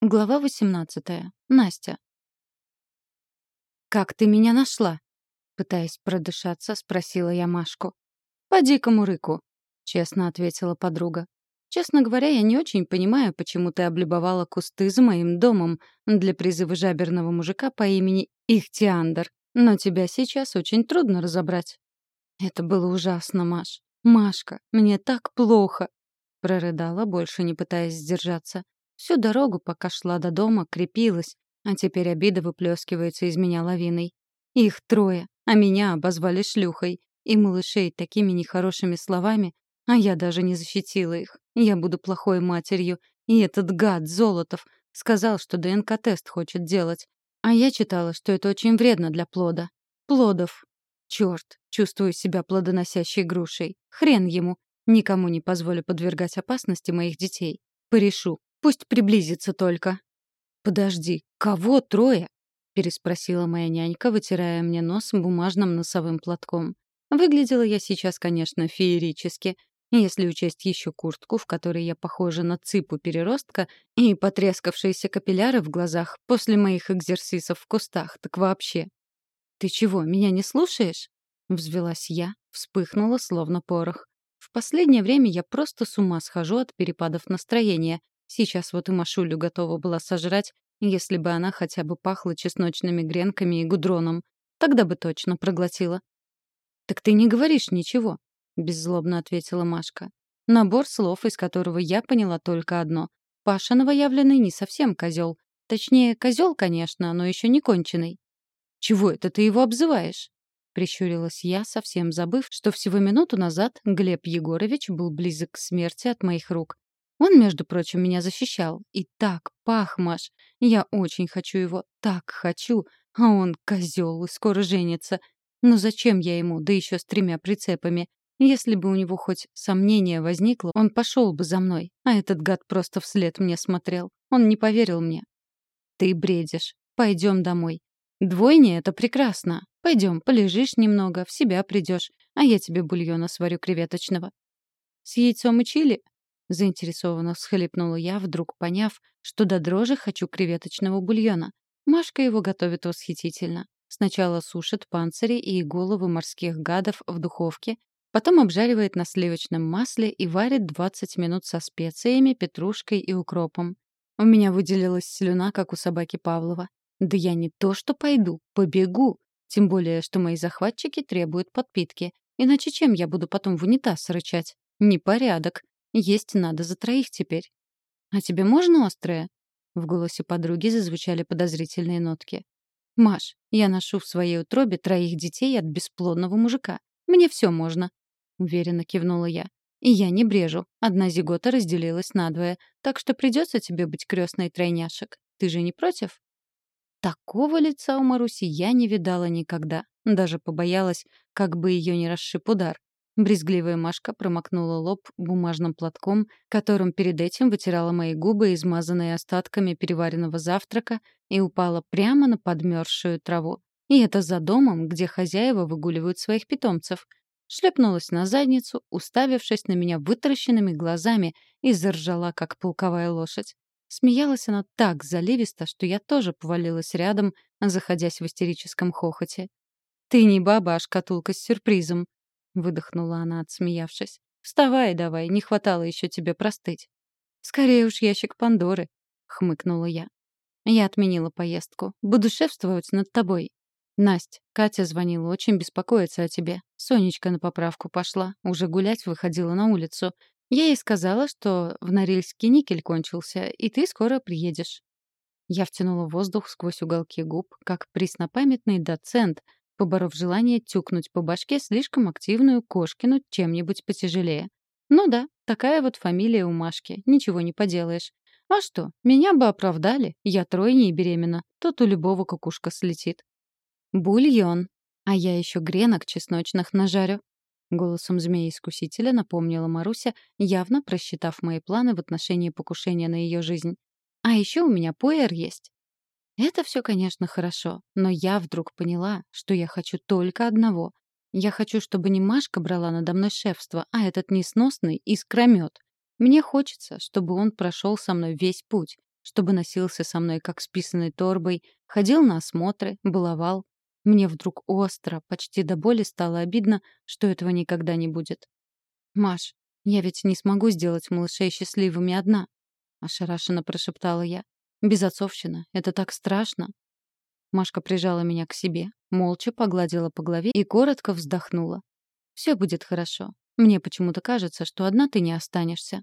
Глава 18. Настя. «Как ты меня нашла?» Пытаясь продышаться, спросила я Машку. «По дикому рыку», — честно ответила подруга. «Честно говоря, я не очень понимаю, почему ты облюбовала кусты за моим домом для призыва жаберного мужика по имени Ихтиандр, но тебя сейчас очень трудно разобрать». «Это было ужасно, Маш. Машка, мне так плохо!» — прорыдала, больше не пытаясь сдержаться. Всю дорогу, пока шла до дома, крепилась, а теперь обида выплескивается из меня лавиной. Их трое, а меня обозвали шлюхой. И малышей такими нехорошими словами, а я даже не защитила их. Я буду плохой матерью. И этот гад, Золотов, сказал, что ДНК-тест хочет делать. А я читала, что это очень вредно для плода. Плодов. Чёрт, чувствую себя плодоносящей грушей. Хрен ему. Никому не позволю подвергать опасности моих детей. Порешу. Пусть приблизится только». «Подожди, кого трое?» — переспросила моя нянька, вытирая мне нос бумажным носовым платком. Выглядела я сейчас, конечно, феерически, если учесть еще куртку, в которой я похожа на цыпу переростка, и потрескавшиеся капилляры в глазах после моих экзерсисов в кустах, так вообще. «Ты чего, меня не слушаешь?» — взвелась я, вспыхнула, словно порох. В последнее время я просто с ума схожу от перепадов настроения, Сейчас вот и Машулю готова была сожрать, если бы она хотя бы пахла чесночными гренками и гудроном. Тогда бы точно проглотила. «Так ты не говоришь ничего», — беззлобно ответила Машка. Набор слов, из которого я поняла только одно. Паша новоявленный не совсем козел. Точнее, козел, конечно, но еще не конченый. «Чего это ты его обзываешь?» Прищурилась я, совсем забыв, что всего минуту назад Глеб Егорович был близок к смерти от моих рук. Он, между прочим, меня защищал. И так пах, Маш. Я очень хочу его, так хочу. А он козел и скоро женится. Но зачем я ему, да еще с тремя прицепами? Если бы у него хоть сомнение возникло, он пошел бы за мной. А этот гад просто вслед мне смотрел. Он не поверил мне. Ты бредишь. Пойдем домой. Двойня — это прекрасно. Пойдем, полежишь немного, в себя придешь, а я тебе бульона сварю креветочного. С яйцом и чили? Заинтересованно всхлипнула я, вдруг поняв, что до дрожи хочу креветочного бульона. Машка его готовит восхитительно. Сначала сушит панцири и головы морских гадов в духовке, потом обжаривает на сливочном масле и варит 20 минут со специями, петрушкой и укропом. У меня выделилась слюна, как у собаки Павлова. Да я не то что пойду, побегу. Тем более, что мои захватчики требуют подпитки. Иначе чем я буду потом в унитаз рычать? Непорядок. Есть надо за троих теперь. А тебе можно острое? В голосе подруги зазвучали подозрительные нотки. Маш, я ношу в своей утробе троих детей от бесплодного мужика. Мне все можно, уверенно кивнула я. И я не брежу. Одна зигота разделилась надвое, так что придется тебе быть крестной тройняшек. Ты же не против? Такого лица у Маруси я не видала никогда. Даже побоялась, как бы ее не расшиб удар. Брезгливая Машка промокнула лоб бумажным платком, которым перед этим вытирала мои губы, измазанные остатками переваренного завтрака, и упала прямо на подмерзшую траву. И это за домом, где хозяева выгуливают своих питомцев. Шлепнулась на задницу, уставившись на меня вытаращенными глазами, и заржала, как полковая лошадь. Смеялась она так заливисто, что я тоже повалилась рядом, заходясь в истерическом хохоте. «Ты не баба, а шкатулка с сюрпризом», выдохнула она, отсмеявшись. Вставай давай, не хватало еще тебе простыть. Скорее уж ящик Пандоры, хмыкнула я. Я отменила поездку. Буду шефствовать над тобой. Насть, Катя звонила, очень беспокоится о тебе. Сонечка на поправку пошла, уже гулять выходила на улицу. Я ей сказала, что в Норильске никель кончился, и ты скоро приедешь. Я втянула воздух сквозь уголки губ, как преснопамятный доцент — поборов желание тюкнуть по башке слишком активную кошкину чем-нибудь потяжелее. Ну да, такая вот фамилия у Машки, ничего не поделаешь. А что, меня бы оправдали, я тройней беременна, тут у любого кукушка слетит. Бульон. А я еще гренок чесночных нажарю. Голосом змеи-искусителя напомнила Маруся, явно просчитав мои планы в отношении покушения на ее жизнь. А еще у меня пуэр есть. Это все, конечно, хорошо, но я вдруг поняла, что я хочу только одного. Я хочу, чтобы не Машка брала надо мной шефство, а этот несносный искромет. Мне хочется, чтобы он прошел со мной весь путь, чтобы носился со мной как с писаной торбой, ходил на осмотры, баловал. Мне вдруг остро, почти до боли стало обидно, что этого никогда не будет. «Маш, я ведь не смогу сделать малышей счастливыми одна», — ошарашенно прошептала я. «Безотцовщина — это так страшно». Машка прижала меня к себе, молча погладила по голове и коротко вздохнула. «Все будет хорошо. Мне почему-то кажется, что одна ты не останешься.